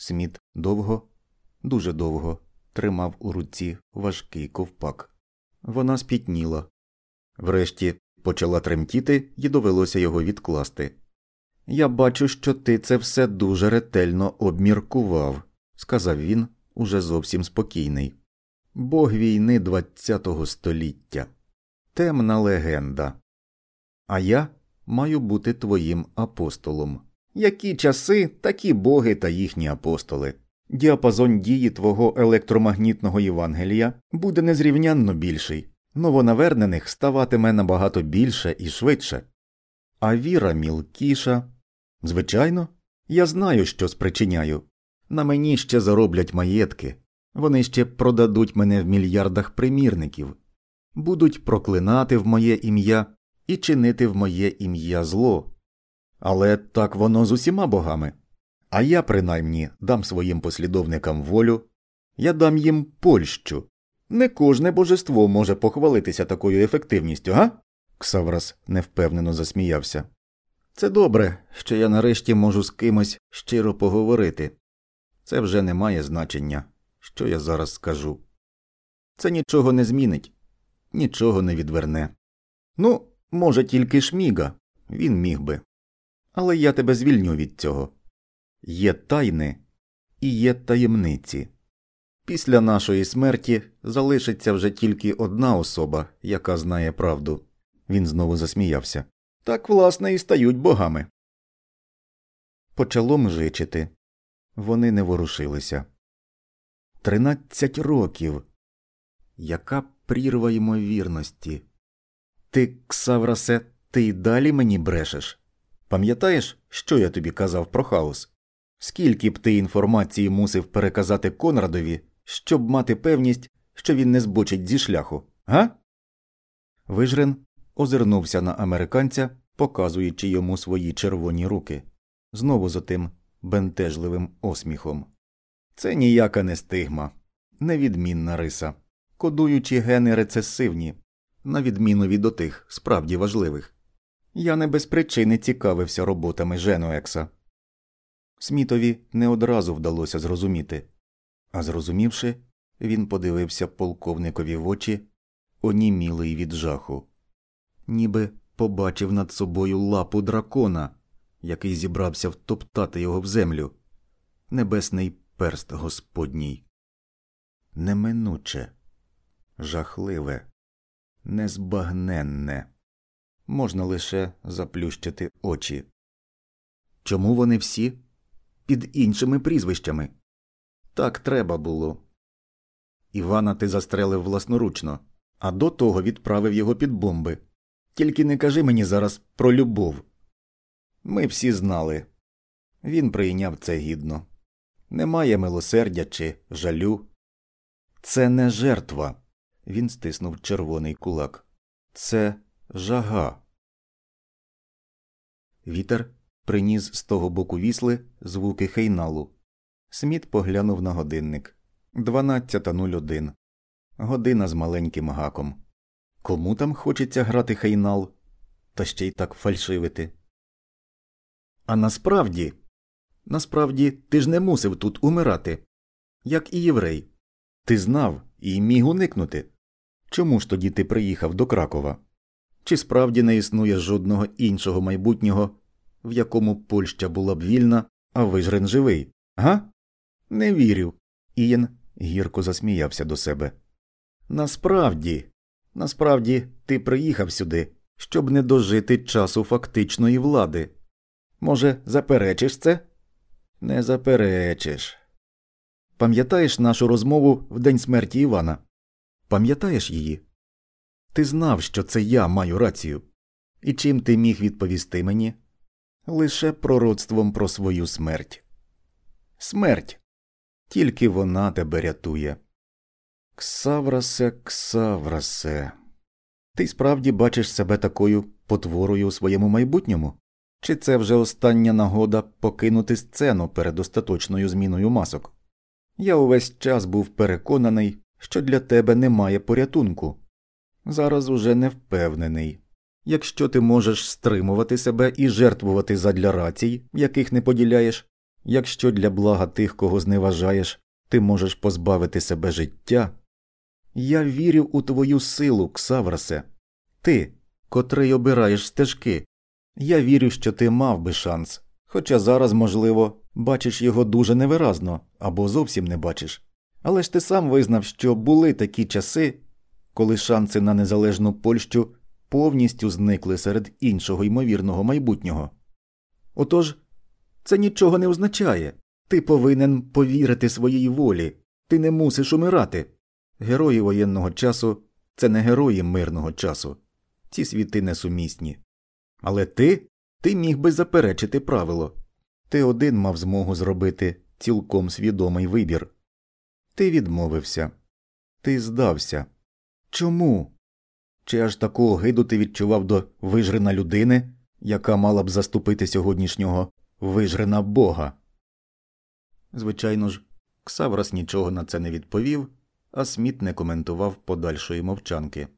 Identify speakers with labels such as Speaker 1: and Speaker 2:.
Speaker 1: Сміт довго, дуже довго тримав у руці важкий ковпак. Вона спітніла. Врешті почала тремтіти і довелося його відкласти. Я бачу, що ти це все дуже ретельно обміркував, сказав він, уже зовсім спокійний. Бог війни ХХ століття. Темна легенда. А я маю бути твоїм апостолом. Які часи, такі боги та їхні апостоли. Діапазон дії твого електромагнітного Євангелія буде незрівнянно більший, новонавернених ставатиме набагато більше і швидше. А віра мілкіша. Звичайно, я знаю, що спричиняю. На мені ще зароблять маєтки, вони ще продадуть мене в мільярдах примірників, будуть проклинати в моє ім'я і чинити в моє ім'я зло. Але так воно з усіма богами. А я, принаймні, дам своїм послідовникам волю, я дам їм Польщу. Не кожне божество може похвалитися такою ефективністю, га? Ксаврас невпевнено засміявся. Це добре, що я нарешті можу з кимось щиро поговорити. Це вже не має значення, що я зараз скажу. Це нічого не змінить, нічого не відверне. Ну, може, тільки шміга, він міг би. Але я тебе звільню від цього. Є тайни і є таємниці. Після нашої смерті залишиться вже тільки одна особа, яка знає правду. Він знову засміявся. Так, власне, і стають богами. Почало мжичити. Вони не ворушилися. Тринадцять років. Яка прірва ймовірності. Ти, Ксаврасе, ти й далі мені брешеш? Пам'ятаєш, що я тобі казав про хаос? Скільки б ти інформації мусив переказати Конрадові, щоб мати певність, що він не збочить зі шляху, га? Вижрен озирнувся на американця, показуючи йому свої червоні руки, знову з отим бентежливим осміхом. Це ніяка не стигма, невідмінна риса, кодуючі гени рецесивні, на відміну від отих справді важливих. Я не без причини цікавився роботами Женуекса. Смітові не одразу вдалося зрозуміти, а зрозумівши, він подивився полковникові в очі, онімілий від жаху, ніби побачив над собою лапу дракона, який зібрався втоптати його в землю, небесний перст господній. Неминуче, жахливе, незбагненне, можна лише заплющити очі. Чому вони всі під іншими прізвищами? Так треба було. Івана ти застрелив власноручно, а до того відправив його під бомби. Тільки не кажи мені зараз про любов. Ми всі знали. Він прийняв це гідно. Немає милосердя чи жалю. Це не жертва. Він стиснув червоний кулак. Це жага. Вітер приніс з того боку вісли звуки хейналу. Сміт поглянув на годинник. 12.01. Година з маленьким гаком. Кому там хочеться грати хейнал, та ще й так фальшивити. А насправді, насправді, ти ж не мусив тут умирати, як і єврей. Ти знав і міг уникнути. Чому ж тоді ти приїхав до Кракова? Чи справді не існує жодного іншого майбутнього, в якому Польща була б вільна, а вижрен живий? Га? Не вірю. Ієн гірко засміявся до себе. Насправді, насправді, ти приїхав сюди, щоб не дожити часу фактичної влади. Може, заперечиш це? Не заперечиш. Пам'ятаєш нашу розмову в день смерті Івана? Пам'ятаєш її? Ти знав, що це я маю рацію. І чим ти міг відповісти мені? Лише пророцтвом про свою смерть. Смерть. Тільки вона тебе рятує. Ксаврасе, Ксаврасе. Ти справді бачиш себе такою потворою у своєму майбутньому? Чи це вже остання нагода покинути сцену перед остаточною зміною масок? Я увесь час був переконаний, що для тебе немає порятунку. Зараз уже не впевнений. Якщо ти можеш стримувати себе і жертвувати задля рацій, яких не поділяєш, Якщо для блага тих, кого зневажаєш, ти можеш позбавити себе життя. Я вірю у твою силу, Ксаврасе. Ти, котрий обираєш стежки. Я вірю, що ти мав би шанс, хоча зараз, можливо, бачиш його дуже невиразно або зовсім не бачиш. Але ж ти сам визнав, що були такі часи, коли шанси на незалежну Польщу повністю зникли серед іншого ймовірного майбутнього. Отож, це нічого не означає. Ти повинен повірити своїй волі, ти не мусиш умирати. Герої воєнного часу це не герої мирного часу. Ці світи несумісні. Але ти ти міг би заперечити правило. Ти один мав змогу зробити цілком свідомий вибір. Ти відмовився, ти здався. Чому? Чи аж таку огиду ти відчував до вижрена людини, яка мала б заступити сьогоднішнього вижрена бога? Звичайно ж, Ксаврас нічого на це не відповів, а Сміт не коментував подальшої мовчанки.